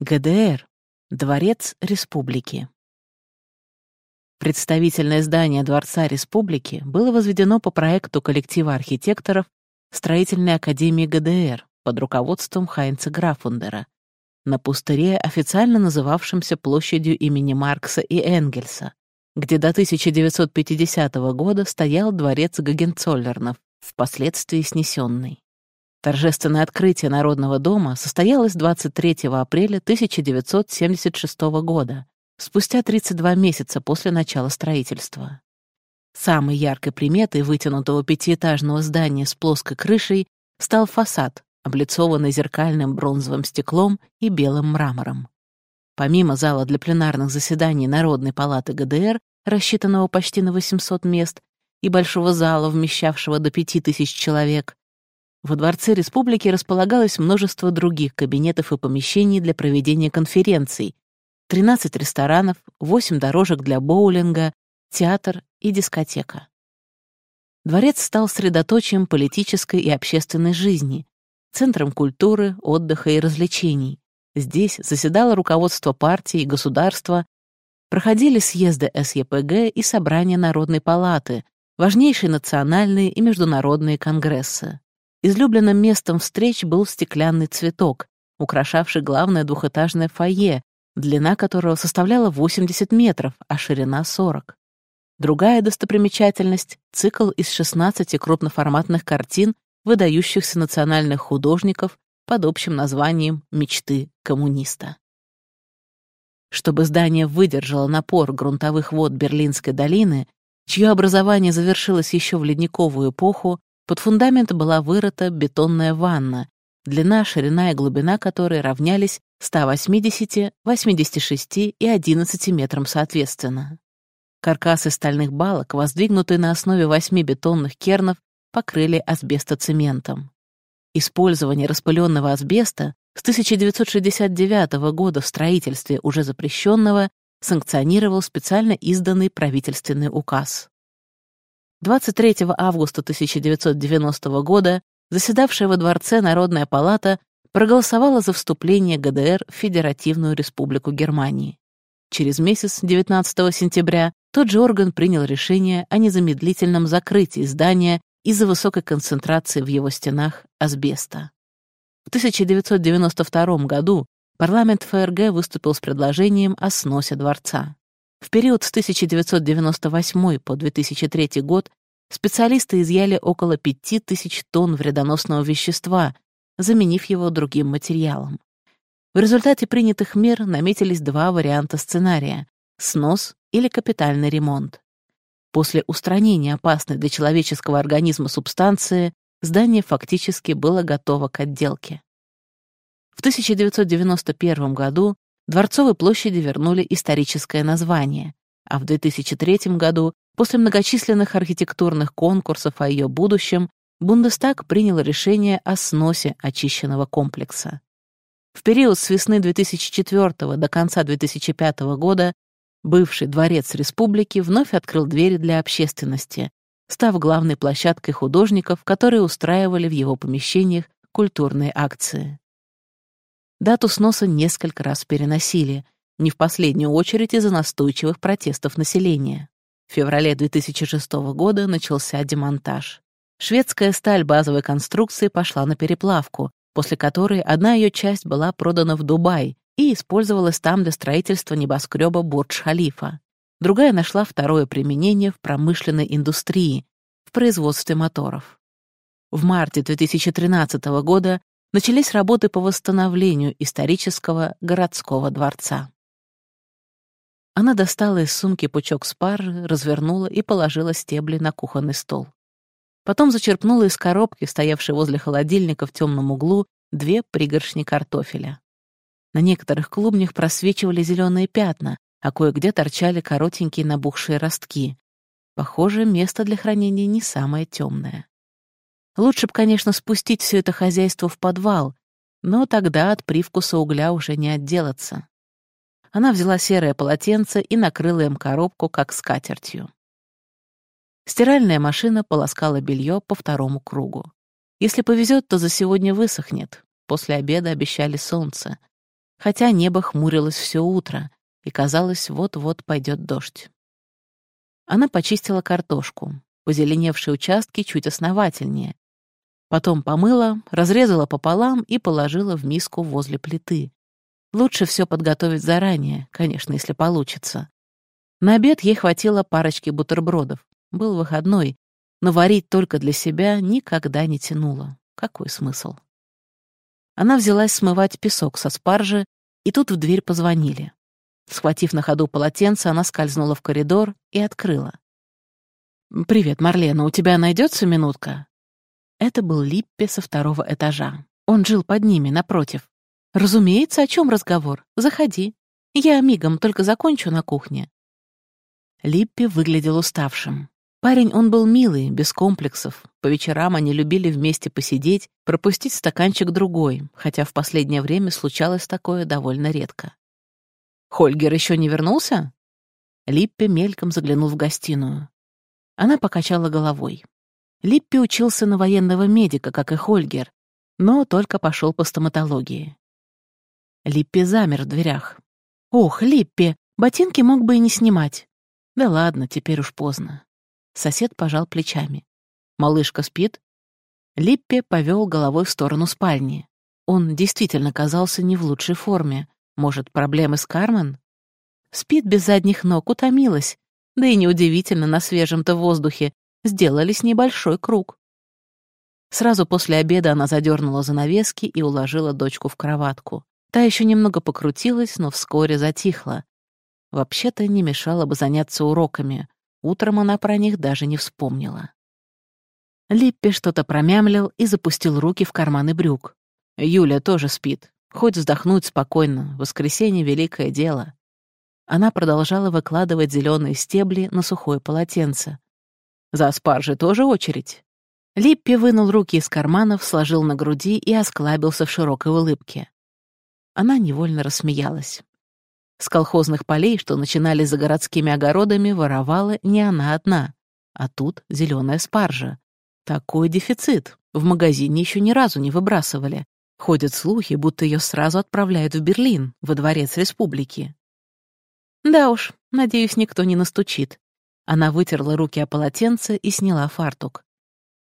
ГДР. Дворец Республики. Представительное здание Дворца Республики было возведено по проекту коллектива архитекторов Строительной академии ГДР под руководством Хайнца Графундера на пустыре, официально называвшемся площадью имени Маркса и Энгельса, где до 1950 года стоял дворец Гагенцоллернов, впоследствии снесенный. Торжественное открытие Народного дома состоялось 23 апреля 1976 года, спустя 32 месяца после начала строительства. Самой яркой приметой вытянутого пятиэтажного здания с плоской крышей стал фасад, облицованный зеркальным бронзовым стеклом и белым мрамором. Помимо зала для пленарных заседаний Народной палаты ГДР, рассчитанного почти на 800 мест, и большого зала, вмещавшего до 5000 человек, во Дворце Республики располагалось множество других кабинетов и помещений для проведения конференций, 13 ресторанов, 8 дорожек для боулинга, театр и дискотека. Дворец стал средоточием политической и общественной жизни, центром культуры, отдыха и развлечений. Здесь заседало руководство партии и государства, проходили съезды СЕПГ и собрания Народной палаты, важнейшие национальные и международные конгрессы. Излюбленным местом встреч был стеклянный цветок, украшавший главное двухэтажное фойе, длина которого составляла 80 метров, а ширина — 40. Другая достопримечательность — цикл из 16 крупноформатных картин выдающихся национальных художников под общим названием «Мечты коммуниста». Чтобы здание выдержало напор грунтовых вод Берлинской долины, чье образование завершилось еще в ледниковую эпоху, под фундамент была вырыта бетонная ванна, длина, ширина и глубина которой равнялись 180, 86 и 11 метрам соответственно. Каркасы стальных балок, воздвигнутые на основе восьми бетонных кернов, покрыли асбестоцементом. Использование распыленного асбеста с 1969 года в строительстве уже запрещенного санкционировал специально изданный правительственный указ. 23 августа 1990 года заседавшая во дворце Народная палата проголосовала за вступление ГДР в Федеративную Республику Германии. Через месяц, 19 сентября, тот же орган принял решение о незамедлительном закрытии здания из-за высокой концентрации в его стенах асбеста. В 1992 году парламент ФРГ выступил с предложением о сносе дворца. В период с 1998 по 2003 год специалисты изъяли около 5000 тонн вредоносного вещества, заменив его другим материалом. В результате принятых мер наметились два варианта сценария — снос или капитальный ремонт. После устранения опасной для человеческого организма субстанции здание фактически было готово к отделке. В 1991 году Дворцовой площади вернули историческое название, а в 2003 году, после многочисленных архитектурных конкурсов о ее будущем, Бундестаг принял решение о сносе очищенного комплекса. В период с весны 2004 до конца 2005 года бывший дворец республики вновь открыл двери для общественности, став главной площадкой художников, которые устраивали в его помещениях культурные акции. Дату сноса несколько раз переносили, не в последнюю очередь из-за настойчивых протестов населения. В феврале 2006 года начался демонтаж. Шведская сталь базовой конструкции пошла на переплавку, после которой одна ее часть была продана в Дубай и использовалась там для строительства небоскреба Бурдж-Халифа. Другая нашла второе применение в промышленной индустрии, в производстве моторов. В марте 2013 года начались работы по восстановлению исторического городского дворца. Она достала из сумки пучок спаржи, развернула и положила стебли на кухонный стол. Потом зачерпнула из коробки, стоявшей возле холодильника в темном углу, две пригоршни картофеля. На некоторых клубнях просвечивали зеленые пятна, а кое-где торчали коротенькие набухшие ростки. Похоже, место для хранения не самое темное. Лучше бы, конечно, спустить все это хозяйство в подвал, но тогда от привкуса угля уже не отделаться. Она взяла серое полотенце и накрыла им коробку, как скатертью. Стиральная машина полоскала белье по второму кругу. Если повезет, то за сегодня высохнет. После обеда обещали солнце. хотя небо хмурилось все утро, и казалось, вот-вот пойдет дождь. Она почистила картошку, позеленевшие участки чуть основательнее. Потом помыла, разрезала пополам и положила в миску возле плиты. Лучше все подготовить заранее, конечно, если получится. На обед ей хватило парочки бутербродов. Был выходной, но варить только для себя никогда не тянуло. Какой смысл? Она взялась смывать песок со спаржи, и тут в дверь позвонили. Схватив на ходу полотенце, она скользнула в коридор и открыла. «Привет, Марлена, у тебя найдется минутка?» Это был Липпе со второго этажа. Он жил под ними, напротив. «Разумеется, о чем разговор? Заходи. Я мигом только закончу на кухне». Липпи выглядел уставшим. Парень он был милый, без комплексов. По вечерам они любили вместе посидеть, пропустить стаканчик другой, хотя в последнее время случалось такое довольно редко. «Хольгер еще не вернулся?» Липпи мельком заглянул в гостиную. Она покачала головой. Липпи учился на военного медика, как и Хольгер, но только пошел по стоматологии. Липпи замер в дверях. «Ох, Липпи, ботинки мог бы и не снимать». «Да ладно, теперь уж поздно». Сосед пожал плечами. «Малышка спит?» Липпе повел головой в сторону спальни. Он действительно казался не в лучшей форме. Может, проблемы с Кармен? Спит без задних ног, утомилась. Да и неудивительно, на свежем-то воздухе. Сделались небольшой круг. Сразу после обеда она задернула занавески и уложила дочку в кроватку. Та еще немного покрутилась, но вскоре затихла. Вообще-то не мешало бы заняться уроками. Утром она про них даже не вспомнила. Липпи что-то промямлил и запустил руки в карманы брюк. Юля тоже спит. Хоть вздохнуть спокойно, воскресенье — великое дело. Она продолжала выкладывать зеленые стебли на сухое полотенце. За спаржей тоже очередь. Липпи вынул руки из карманов, сложил на груди и осклабился в широкой улыбке. Она невольно рассмеялась. С колхозных полей, что начинали за городскими огородами, воровала не она одна. А тут зеленая спаржа. Такой дефицит. В магазине еще ни разу не выбрасывали. Ходят слухи, будто ее сразу отправляют в Берлин, во дворец республики. Да уж, надеюсь, никто не настучит. Она вытерла руки о полотенце и сняла фартук.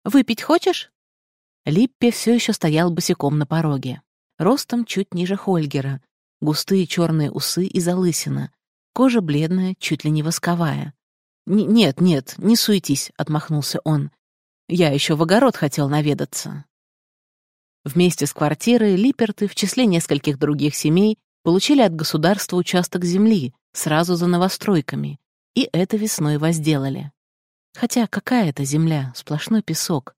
«Выпить хочешь?» Липпе все еще стоял босиком на пороге. Ростом чуть ниже Хольгера, густые черные усы и залысина, кожа бледная, чуть ли не восковая. «Нет, нет, не суетись», — отмахнулся он. «Я еще в огород хотел наведаться». Вместе с квартирой Липерты в числе нескольких других семей получили от государства участок земли сразу за новостройками, и это весной возделали. Хотя какая это земля, сплошной песок.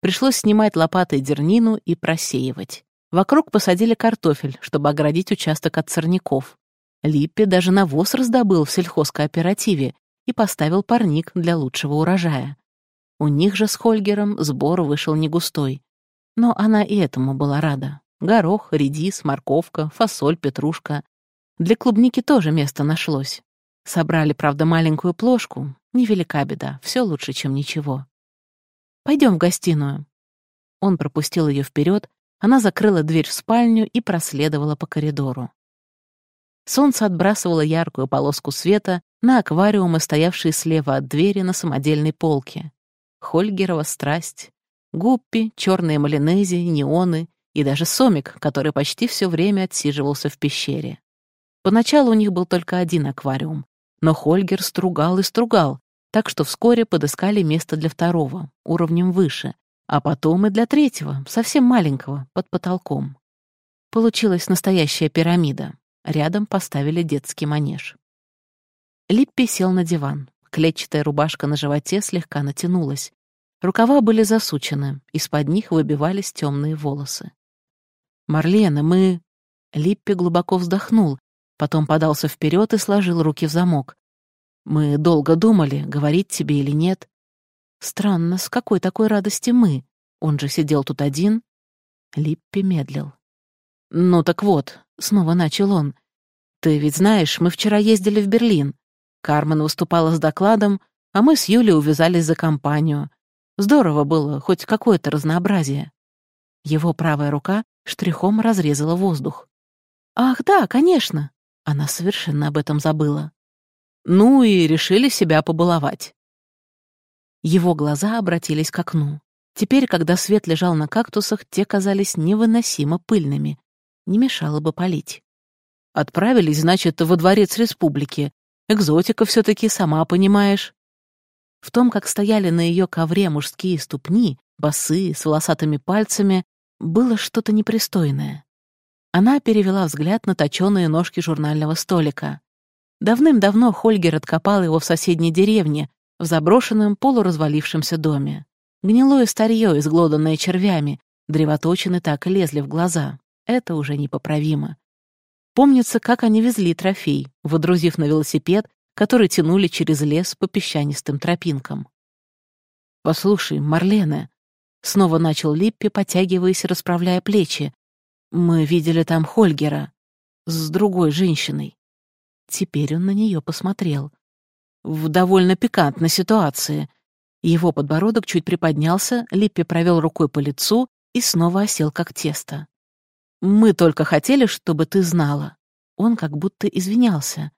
Пришлось снимать лопатой дернину и просеивать. Вокруг посадили картофель, чтобы оградить участок от сорняков. Липпи даже навоз раздобыл в сельхозкооперативе и поставил парник для лучшего урожая. У них же с Хольгером сбор вышел не густой. Но она и этому была рада. Горох, редис, морковка, фасоль, петрушка. Для клубники тоже место нашлось. Собрали, правда, маленькую плошку. Невелика беда, все лучше, чем ничего. Пойдем в гостиную. Он пропустил ее вперед, она закрыла дверь в спальню и проследовала по коридору. Солнце отбрасывало яркую полоску света на аквариумы, стоявшие слева от двери на самодельной полке. Хольгерова страсть, гуппи, черные малинези, неоны и даже сомик, который почти все время отсиживался в пещере. Поначалу у них был только один аквариум, но Хольгер стругал и стругал, так что вскоре подыскали место для второго, уровнем выше, а потом и для третьего, совсем маленького, под потолком. Получилась настоящая пирамида. Рядом поставили детский манеж. Липпи сел на диван. Клетчатая рубашка на животе слегка натянулась. Рукава были засучены, из-под них выбивались темные волосы. «Марлена, мы...» Липпи глубоко вздохнул, потом подался вперед и сложил руки в замок. «Мы долго думали, говорить тебе или нет. Странно, с какой такой радости мы? Он же сидел тут один. Липпи медлил. «Ну так вот», — снова начал он. «Ты ведь знаешь, мы вчера ездили в Берлин. Кармен выступала с докладом, а мы с Юлей увязались за компанию. Здорово было, хоть какое-то разнообразие». Его правая рука штрихом разрезала воздух. «Ах, да, конечно!» Она совершенно об этом забыла. Ну и решили себя побаловать. Его глаза обратились к окну. Теперь, когда свет лежал на кактусах, те казались невыносимо пыльными. Не мешало бы полить. Отправились, значит, во дворец республики. Экзотика все таки сама понимаешь. В том, как стояли на ее ковре мужские ступни, босые, с волосатыми пальцами, было что-то непристойное. Она перевела взгляд на точёные ножки журнального столика. Давным-давно Хольгер откопал его в соседней деревне, в заброшенном полуразвалившемся доме. Гнилое старье, изглоданное червями, древоточины так и лезли в глаза. Это уже непоправимо. Помнится, как они везли трофей, водрузив на велосипед, который тянули через лес по песчанистым тропинкам. «Послушай, Марлена», — снова начал Липпи, потягиваясь и расправляя плечи, «мы видели там Хольгера с другой женщиной». Теперь он на нее посмотрел. В довольно пикантной ситуации. Его подбородок чуть приподнялся, Липпи провел рукой по лицу и снова осел, как тесто. «Мы только хотели, чтобы ты знала». Он как будто извинялся.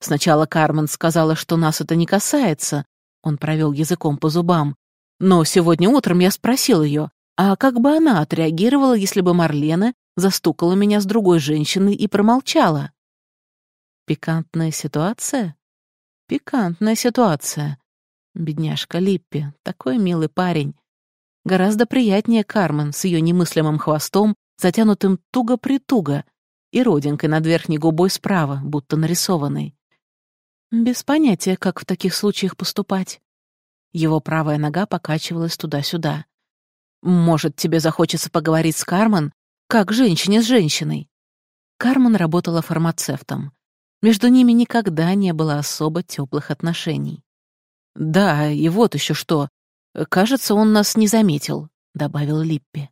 Сначала Кармен сказала, что нас это не касается. Он провел языком по зубам. Но сегодня утром я спросил ее, а как бы она отреагировала, если бы Марлена застукала меня с другой женщиной и промолчала? Пикантная ситуация? Пикантная ситуация. Бедняжка Липпи, такой милый парень. Гораздо приятнее Кармен с ее немыслимым хвостом, затянутым туго-притуго, и родинкой над верхней губой справа, будто нарисованной. Без понятия, как в таких случаях поступать. Его правая нога покачивалась туда-сюда. «Может, тебе захочется поговорить с Кармен? Как женщине с женщиной?» Кармен работала фармацевтом. Между ними никогда не было особо теплых отношений. «Да, и вот еще что. Кажется, он нас не заметил», — добавил Липпи.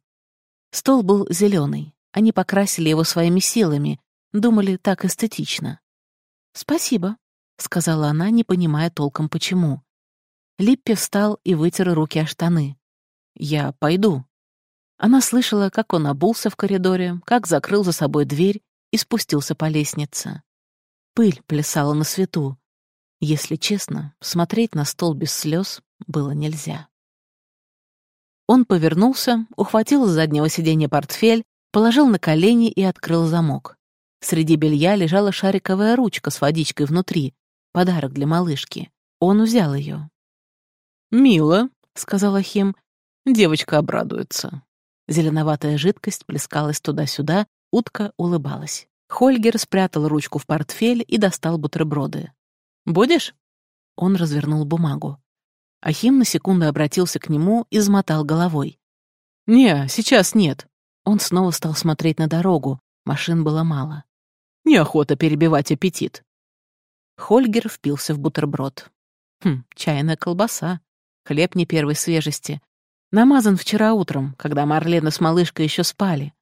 Стол был зеленый. Они покрасили его своими силами, думали так эстетично. «Спасибо», — сказала она, не понимая толком почему. Липпи встал и вытер руки о штаны. «Я пойду». Она слышала, как он обулся в коридоре, как закрыл за собой дверь и спустился по лестнице. Пыль плясала на свету. Если честно, смотреть на стол без слез было нельзя. Он повернулся, ухватил с заднего сиденья портфель, положил на колени и открыл замок. Среди белья лежала шариковая ручка с водичкой внутри, подарок для малышки. Он взял ее. «Мило», — сказала Хим, — «девочка обрадуется». Зеленоватая жидкость плескалась туда-сюда, утка улыбалась. Хольгер спрятал ручку в портфель и достал бутерброды. «Будешь?» Он развернул бумагу. Ахим на секунду обратился к нему и замотал головой. «Не, сейчас нет». Он снова стал смотреть на дорогу. Машин было мало. «Неохота перебивать аппетит». Хольгер впился в бутерброд. Хм, чайная колбаса. Хлеб не первой свежести. Намазан вчера утром, когда Марлена с малышкой еще спали.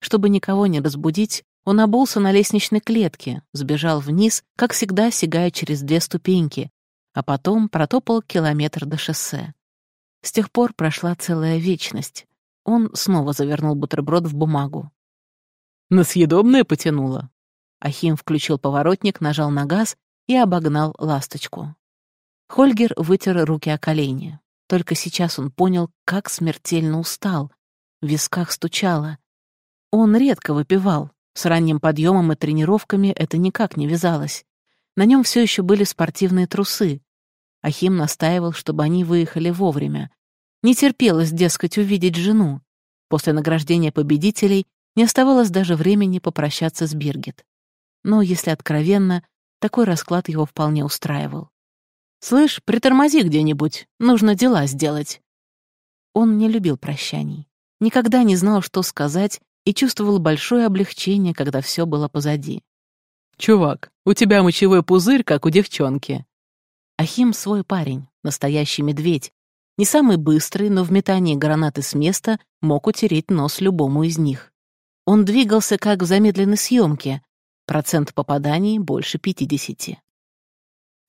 Чтобы никого не разбудить, он обулся на лестничной клетке, сбежал вниз, как всегда, сигая через две ступеньки, а потом протопал километр до шоссе. С тех пор прошла целая вечность. Он снова завернул бутерброд в бумагу. «На съедобное потянуло». Ахим включил поворотник, нажал на газ и обогнал ласточку. Хольгер вытер руки о колени. Только сейчас он понял, как смертельно устал. В висках стучало. Он редко выпивал, с ранним подъемом и тренировками это никак не вязалось. На нем все еще были спортивные трусы. Ахим настаивал, чтобы они выехали вовремя. Не терпелось, дескать, увидеть жену. После награждения победителей не оставалось даже времени попрощаться с Биргит. Но, если откровенно, такой расклад его вполне устраивал. «Слышь, притормози где-нибудь, нужно дела сделать». Он не любил прощаний, никогда не знал, что сказать и чувствовал большое облегчение, когда все было позади. «Чувак, у тебя мочевой пузырь, как у девчонки». Ахим свой парень, настоящий медведь. Не самый быстрый, но в метании гранаты с места мог утереть нос любому из них. Он двигался как в замедленной съемке. Процент попаданий больше 50.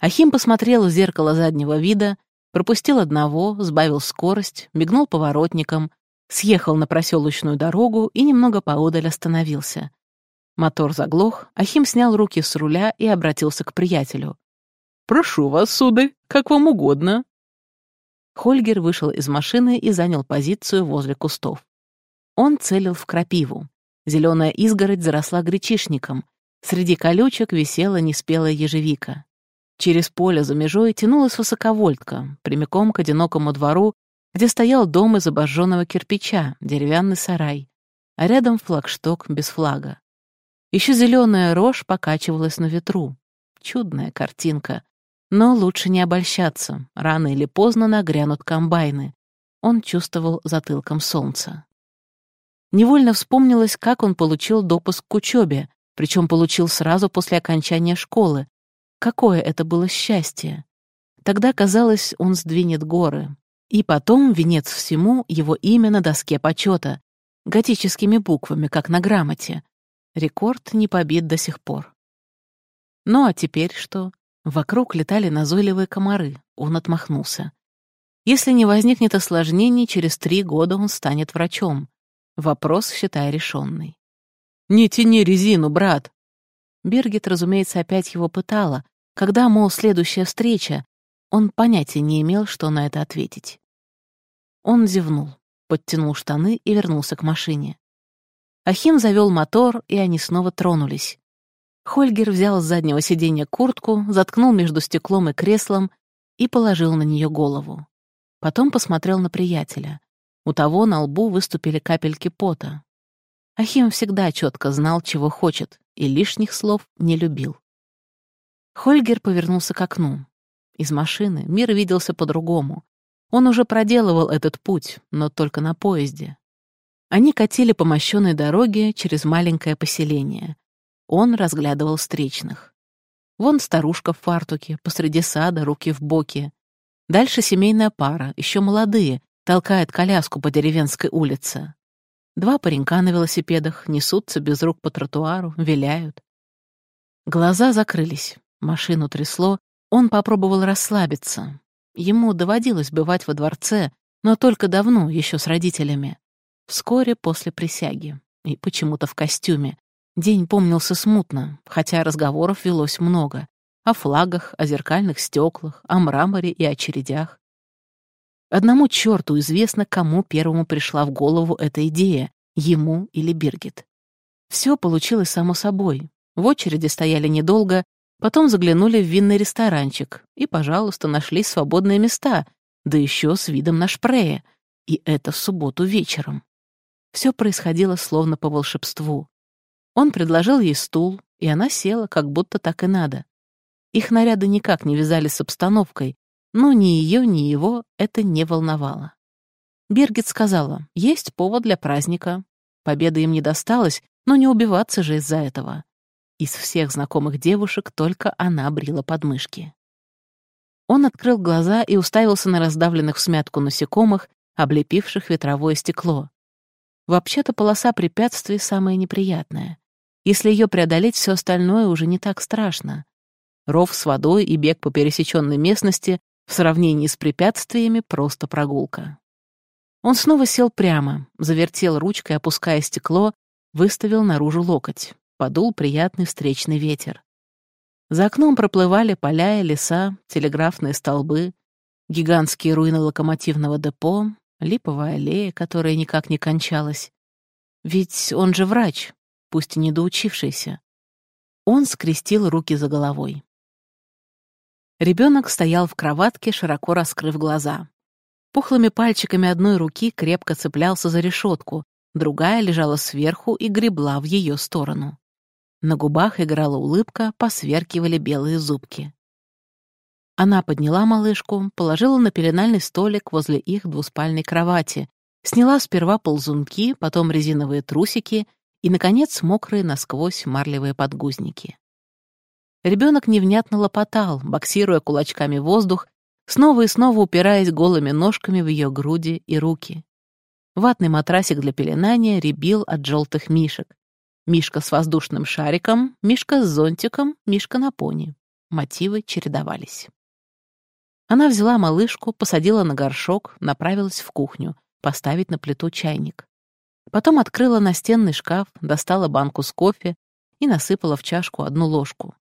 Ахим посмотрел в зеркало заднего вида, пропустил одного, сбавил скорость, мигнул поворотником, съехал на проселочную дорогу и немного поодаль остановился. Мотор заглох, Ахим снял руки с руля и обратился к приятелю. «Прошу вас, сударь, как вам угодно». Хольгер вышел из машины и занял позицию возле кустов. Он целил в крапиву. Зеленая изгородь заросла гречишником. Среди колючек висела неспелая ежевика. Через поле за межой тянулась высоковольтка, прямиком к одинокому двору, где стоял дом из обожженного кирпича, деревянный сарай, а рядом флагшток без флага. Еще зеленая рожь покачивалась на ветру. Чудная картинка. Но лучше не обольщаться, рано или поздно нагрянут комбайны. Он чувствовал затылком солнца. Невольно вспомнилось, как он получил допуск к учебе, причем получил сразу после окончания школы. Какое это было счастье! Тогда казалось, он сдвинет горы. И потом, венец всему, его имя на доске почета, готическими буквами, как на грамоте. Рекорд не побит до сих пор. Ну а теперь что? Вокруг летали назойливые комары. Он отмахнулся. Если не возникнет осложнений, через три года он станет врачом. Вопрос, считай, решенный. «Не тяни резину, брат!» Бергет, разумеется, опять его пытала. Когда, мол, следующая встреча, он понятия не имел, что на это ответить. Он зевнул, подтянул штаны и вернулся к машине. Ахим завел мотор, и они снова тронулись. Хольгер взял с заднего сиденья куртку, заткнул между стеклом и креслом и положил на нее голову. Потом посмотрел на приятеля. У того на лбу выступили капельки пота. Ахим всегда четко знал, чего хочет, и лишних слов не любил. Хольгер повернулся к окну. Из машины мир виделся по-другому. Он уже проделывал этот путь, но только на поезде. Они катили по мощенной дороге через маленькое поселение. Он разглядывал встречных. Вон старушка в фартуке, посреди сада, руки в боки. Дальше семейная пара, еще молодые, толкает коляску по деревенской улице. Два паренька на велосипедах несутся без рук по тротуару, виляют. Глаза закрылись, машину трясло, он попробовал расслабиться. Ему доводилось бывать во дворце, но только давно, еще с родителями. Вскоре после присяги. И почему-то в костюме. День помнился смутно, хотя разговоров велось много. О флагах, о зеркальных стеклах, о мраморе и очередях. Одному черту известно, кому первому пришла в голову эта идея, ему или Биргит. Все получилось само собой. В очереди стояли недолго, потом заглянули в винный ресторанчик и, пожалуйста, нашли свободные места, да еще с видом на шпрее. И это в субботу вечером. Все происходило словно по волшебству. Он предложил ей стул, и она села, как будто так и надо. Их наряды никак не вязались с обстановкой, но ни ее, ни его это не волновало. Бергит сказала, есть повод для праздника. Победа им не досталась, но не убиваться же из-за этого. Из всех знакомых девушек только она брила подмышки. Он открыл глаза и уставился на раздавленных в смятку насекомых, облепивших ветровое стекло. Вообще-то полоса препятствий самая неприятная. Если ее преодолеть, все остальное уже не так страшно. Ров с водой и бег по пересеченной местности в сравнении с препятствиями просто прогулка. Он снова сел прямо, завертел ручкой, опуская стекло, выставил наружу локоть. Подул приятный встречный ветер. За окном проплывали поля и леса, телеграфные столбы, гигантские руины локомотивного депо, липовая аллея, которая никак не кончалась. Ведь он же врач, пусть и недоучившийся. Он скрестил руки за головой. Ребенок стоял в кроватке, широко раскрыв глаза. Пухлыми пальчиками одной руки крепко цеплялся за решетку, другая лежала сверху и гребла в ее сторону. На губах играла улыбка, посверкивали белые зубки. Она подняла малышку, положила на пеленальный столик возле их двуспальной кровати, сняла сперва ползунки, потом резиновые трусики и, наконец, мокрые насквозь марлевые подгузники. Ребенок невнятно лопотал, боксируя кулачками воздух, снова и снова упираясь голыми ножками в ее груди и руки. Ватный матрасик для пеленания ребил от желтых мишек. Мишка с воздушным шариком, Мишка с зонтиком, Мишка на пони. Мотивы чередовались. Она взяла малышку, посадила на горшок, направилась в кухню, поставить на плиту чайник. Потом открыла настенный шкаф, достала банку с кофе и насыпала в чашку одну ложку.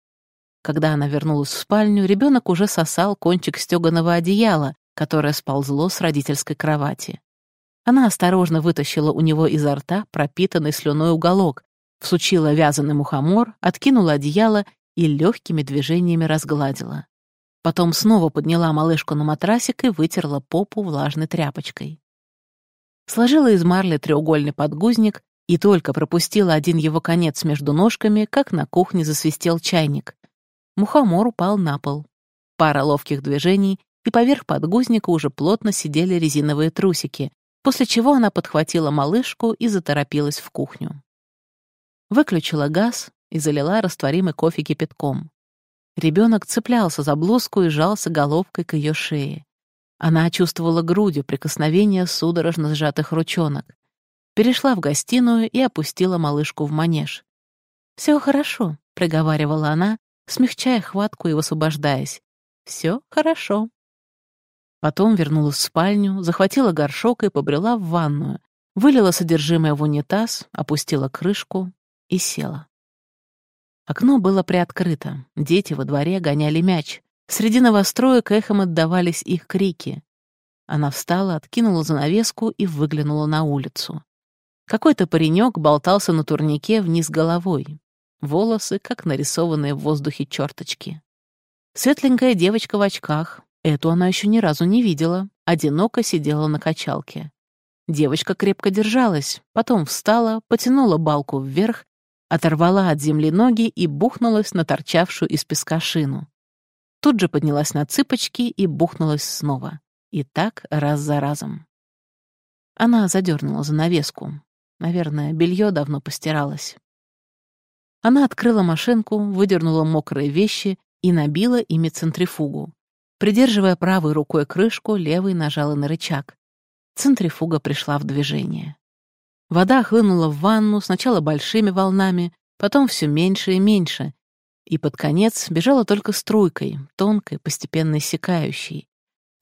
Когда она вернулась в спальню, ребенок уже сосал кончик стеганого одеяла, которое сползло с родительской кровати. Она осторожно вытащила у него изо рта пропитанный слюной уголок, всучила вязаный мухомор, откинула одеяло и легкими движениями разгладила. Потом снова подняла малышку на матрасик и вытерла попу влажной тряпочкой. Сложила из марли треугольный подгузник и только пропустила один его конец между ножками, как на кухне засвистел чайник. Мухомор упал на пол. Пара ловких движений, и поверх подгузника уже плотно сидели резиновые трусики, после чего она подхватила малышку и заторопилась в кухню. Выключила газ и залила растворимый кофе кипятком. Ребенок цеплялся за блузку и жался головкой к ее шее. Она чувствовала грудью прикосновение судорожно сжатых ручонок. Перешла в гостиную и опустила малышку в манеж. «Все хорошо», — проговаривала она, смягчая хватку и высвобождаясь. «Все хорошо». Потом вернулась в спальню, захватила горшок и побрела в ванную, вылила содержимое в унитаз, опустила крышку и села. Окно было приоткрыто, дети во дворе гоняли мяч. Среди новостроек эхом отдавались их крики. Она встала, откинула занавеску и выглянула на улицу. Какой-то паренек болтался на турнике вниз головой. Волосы, как нарисованные в воздухе черточки. Светленькая девочка в очках, Эту она еще ни разу не видела, одиноко сидела на качалке. Девочка крепко держалась, потом встала, потянула балку вверх, оторвала от земли ноги и бухнулась на торчавшую из песка шину. Тут же поднялась на цыпочки и бухнулась снова. И так раз за разом. Она задернула занавеску. Наверное, белье давно постиралось. Она открыла машинку, выдернула мокрые вещи и набила ими центрифугу. Придерживая правой рукой крышку, левой нажала на рычаг. Центрифуга пришла в движение. Вода хлынула в ванну сначала большими волнами, потом все меньше и меньше, и под конец бежала только струйкой, тонкой, постепенно иссякающей.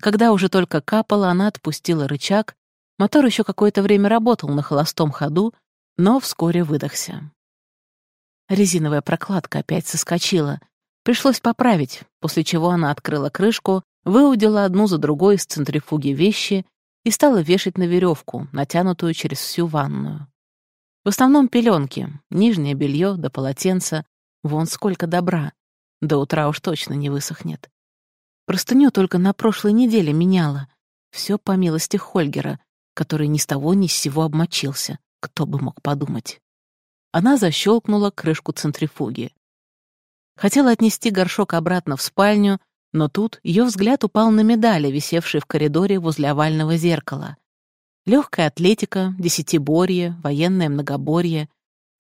Когда уже только капала, она отпустила рычаг, мотор еще какое-то время работал на холостом ходу, но вскоре выдохся. Резиновая прокладка опять соскочила, Пришлось поправить, после чего она открыла крышку, выудила одну за другой из центрифуги вещи и стала вешать на веревку, натянутую через всю ванную. В основном пеленки, нижнее белье да полотенца. Вон сколько добра. До утра уж точно не высохнет. Простыню только на прошлой неделе меняла. Все по милости Хольгера, который ни с того ни с сего обмочился. Кто бы мог подумать. Она защелкнула крышку центрифуги. Хотела отнести горшок обратно в спальню, но тут ее взгляд упал на медали, висевшие в коридоре возле овального зеркала. Легкая атлетика, десятиборье, военное многоборье,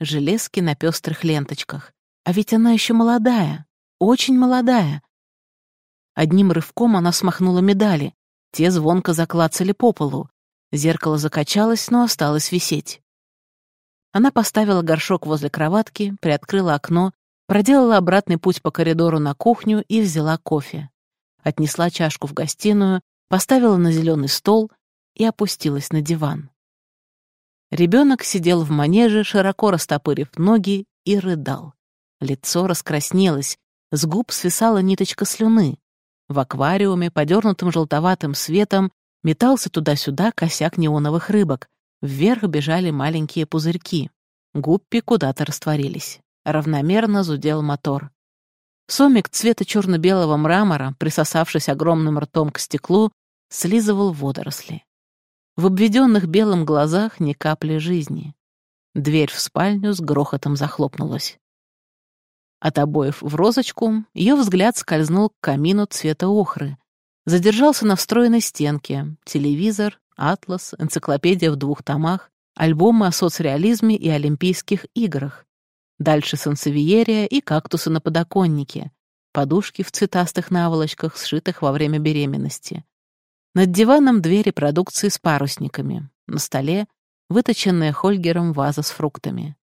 железки на пестрых ленточках. А ведь она еще молодая, очень молодая. Одним рывком она смахнула медали. Те звонко заклацали по полу. Зеркало закачалось, но осталось висеть. Она поставила горшок возле кроватки, приоткрыла окно Проделала обратный путь по коридору на кухню и взяла кофе. Отнесла чашку в гостиную, поставила на зеленый стол и опустилась на диван. Ребенок сидел в манеже, широко растопырив ноги, и рыдал. Лицо раскраснелось, с губ свисала ниточка слюны. В аквариуме, подернутым желтоватым светом, метался туда-сюда косяк неоновых рыбок. Вверх бежали маленькие пузырьки. Гуппи куда-то растворились равномерно зудел мотор. Сомик цвета черно-белого мрамора, присосавшись огромным ртом к стеклу, слизывал водоросли. В обведенных белым глазах ни капли жизни. Дверь в спальню с грохотом захлопнулась. От обоев в розочку ее взгляд скользнул к камину цвета охры. Задержался на встроенной стенке. Телевизор, атлас, энциклопедия в двух томах, альбомы о соцреализме и Олимпийских играх. Дальше сансевиерия и кактусы на подоконнике, подушки в цветастых наволочках, сшитых во время беременности. Над диваном двери продукции с парусниками. На столе выточенная Хольгером ваза с фруктами.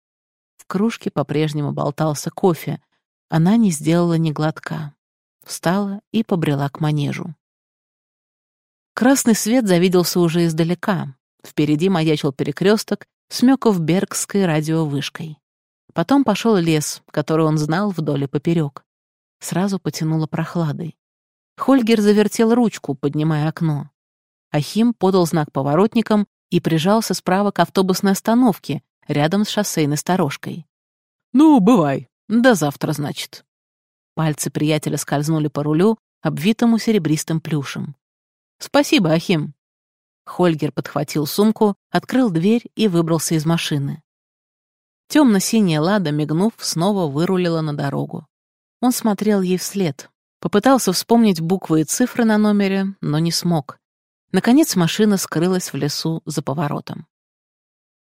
В кружке по-прежнему болтался кофе. Она не сделала ни глотка. Встала и побрела к манежу. Красный свет завиделся уже издалека. Впереди маячил перекресток с Мёков-Бергской радиовышкой. Потом пошел лес, который он знал вдоль и поперек. Сразу потянуло прохладой. Хольгер завертел ручку, поднимая окно. Ахим подал знак поворотникам и прижался справа к автобусной остановке, рядом с шоссейной сторожкой. «Ну, бывай. До завтра, значит». Пальцы приятеля скользнули по рулю, обвитому серебристым плюшем. «Спасибо, Ахим». Хольгер подхватил сумку, открыл дверь и выбрался из машины. Темно-синяя лада, мигнув, снова вырулила на дорогу. Он смотрел ей вслед, попытался вспомнить буквы и цифры на номере, но не смог. Наконец машина скрылась в лесу за поворотом.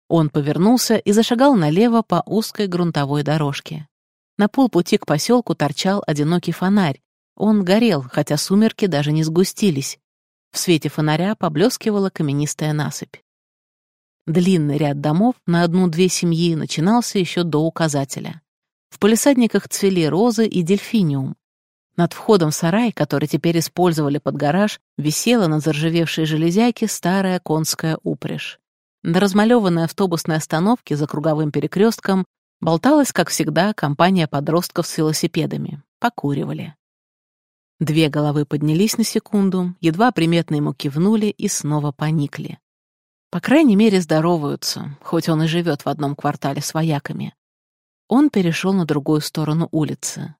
Он повернулся и зашагал налево по узкой грунтовой дорожке. На полпути к поселку торчал одинокий фонарь. Он горел, хотя сумерки даже не сгустились. В свете фонаря поблескивала каменистая насыпь. Длинный ряд домов на одну-две семьи начинался еще до указателя. В полисадниках цвели розы и дельфиниум. Над входом в сарай, который теперь использовали под гараж, висела на заржавевшей железяке старая конская упряжь. На размалеванной автобусной остановке за круговым перекрестком болталась, как всегда, компания подростков с велосипедами. Покуривали. Две головы поднялись на секунду, едва приметно ему кивнули и снова поникли. По крайней мере, здороваются, хоть он и живет в одном квартале с вояками. Он перешел на другую сторону улицы.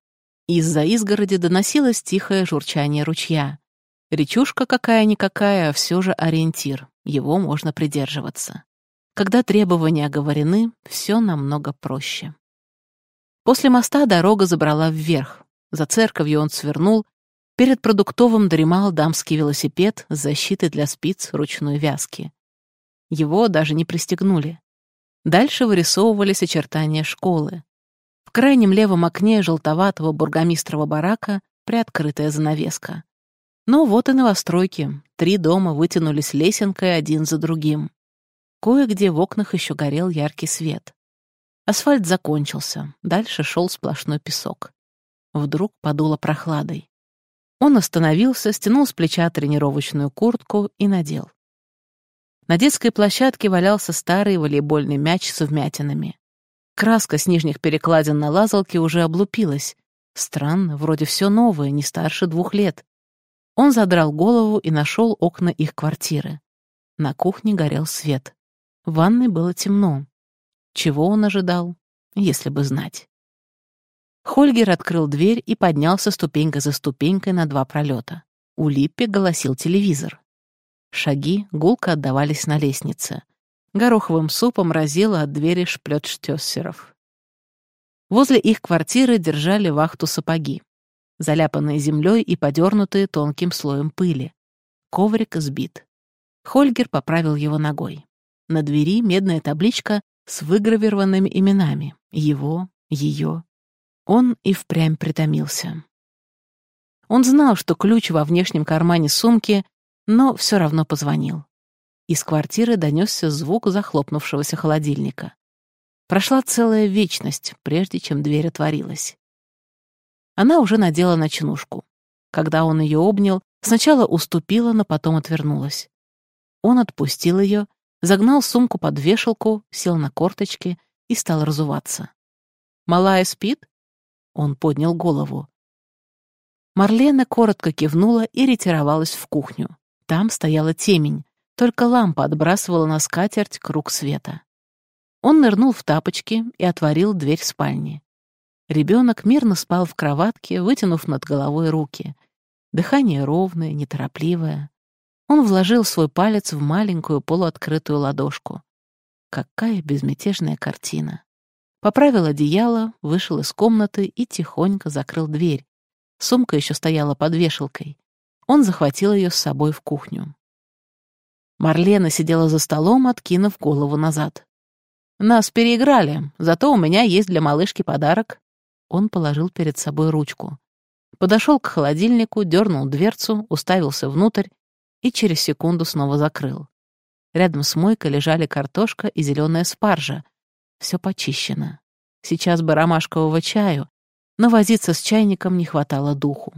Из-за изгороди доносилось тихое журчание ручья. Речушка какая-никакая, а все же ориентир, его можно придерживаться. Когда требования оговорены, все намного проще. После моста дорога забрала вверх. За церковью он свернул. Перед продуктовым дремал дамский велосипед с защитой для спиц ручной вязки. Его даже не пристегнули. Дальше вырисовывались очертания школы. В крайнем левом окне желтоватого бургомистрова барака приоткрытая занавеска. Ну вот и новостройки. Три дома вытянулись лесенкой один за другим. Кое-где в окнах еще горел яркий свет. Асфальт закончился, дальше шел сплошной песок. Вдруг подуло прохладой. Он остановился, стянул с плеча тренировочную куртку и надел. На детской площадке валялся старый волейбольный мяч с вмятинами. Краска с нижних перекладин на лазалке уже облупилась. Странно, вроде все новое, не старше двух лет. Он задрал голову и нашел окна их квартиры. На кухне горел свет. В ванной было темно. Чего он ожидал, если бы знать? Хольгер открыл дверь и поднялся ступенька за ступенькой на два пролета. У Липпи голосил телевизор. Шаги гулко отдавались на лестнице. Гороховым супом разило от двери шплет штессеров. Возле их квартиры держали вахту сапоги, заляпанные землей и подернутые тонким слоем пыли. Коврик сбит. Хольгер поправил его ногой. На двери медная табличка с выгравированными именами. Его, ее. Он и впрямь притомился. Он знал, что ключ во внешнем кармане сумки но все равно позвонил. Из квартиры донесся звук захлопнувшегося холодильника. Прошла целая вечность, прежде чем дверь отворилась. Она уже надела ночнушку. Когда он ее обнял, сначала уступила, но потом отвернулась. Он отпустил ее, загнал сумку под вешалку, сел на корточки и стал разуваться. «Малая спит?» Он поднял голову. Марлена коротко кивнула и ретировалась в кухню. Там стояла темень, только лампа отбрасывала на скатерть круг света. Он нырнул в тапочки и отворил дверь спальни. Ребенок мирно спал в кроватке, вытянув над головой руки. Дыхание ровное, неторопливое. Он вложил свой палец в маленькую полуоткрытую ладошку. Какая безмятежная картина. Поправил одеяло, вышел из комнаты и тихонько закрыл дверь. Сумка еще стояла под вешалкой. Он захватил ее с собой в кухню. Марлена сидела за столом, откинув голову назад. «Нас переиграли, зато у меня есть для малышки подарок». Он положил перед собой ручку. Подошел к холодильнику, дернул дверцу, уставился внутрь и через секунду снова закрыл. Рядом с мойкой лежали картошка и зеленая спаржа. Все почищено. Сейчас бы ромашкового чаю, но возиться с чайником не хватало духу.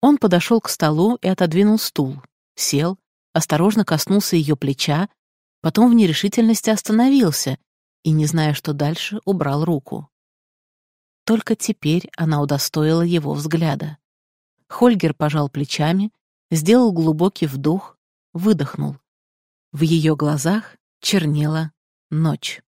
Он подошел к столу и отодвинул стул, сел, осторожно коснулся ее плеча, потом в нерешительности остановился и, не зная, что дальше, убрал руку. Только теперь она удостоила его взгляда. Хольгер пожал плечами, сделал глубокий вдох, выдохнул. В ее глазах чернела ночь.